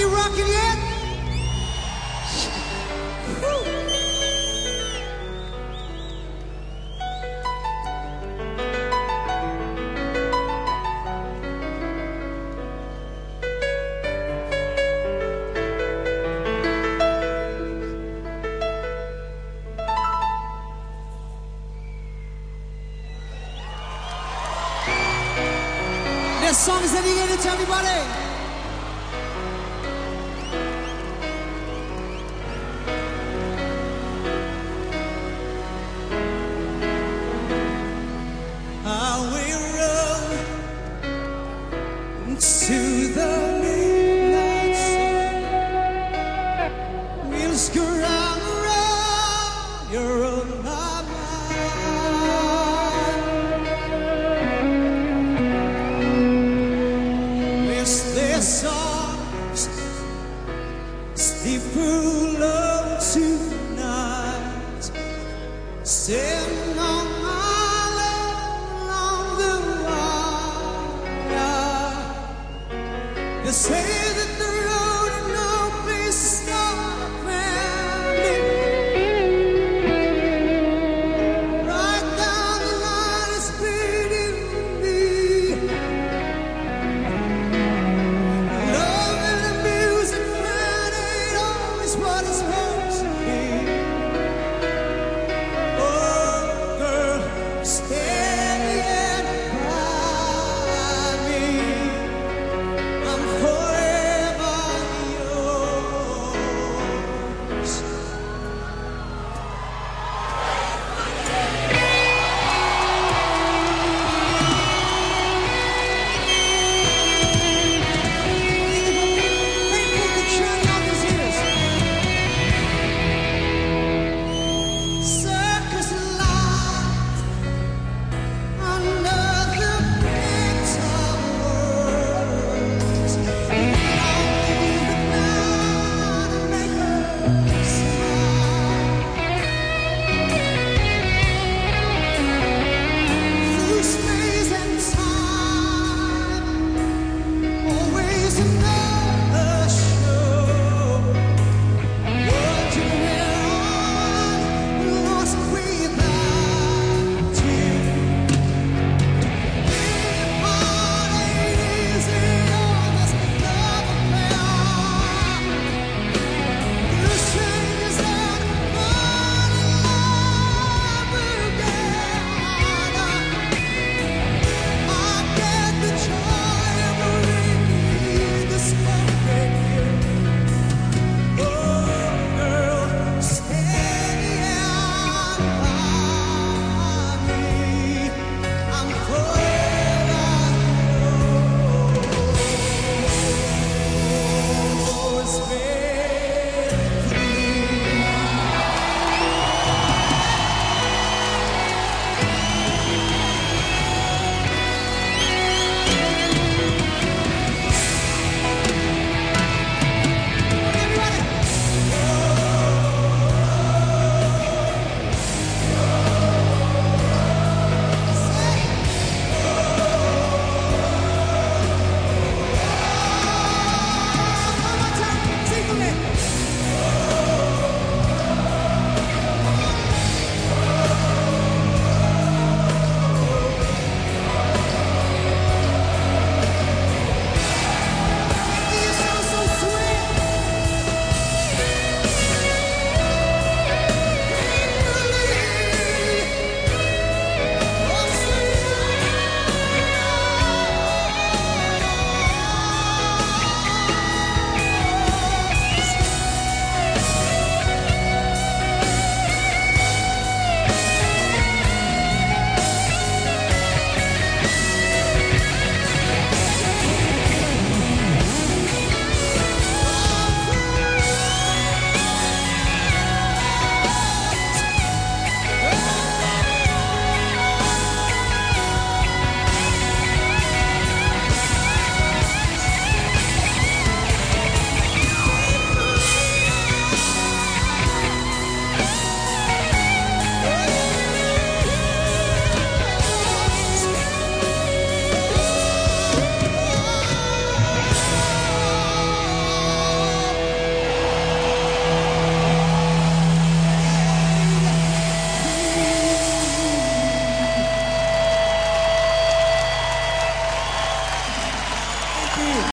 we rocking yet? This song is dedicated to everybody. Around. You're on my mind. Miss their songs, sleep of tonight. Sitting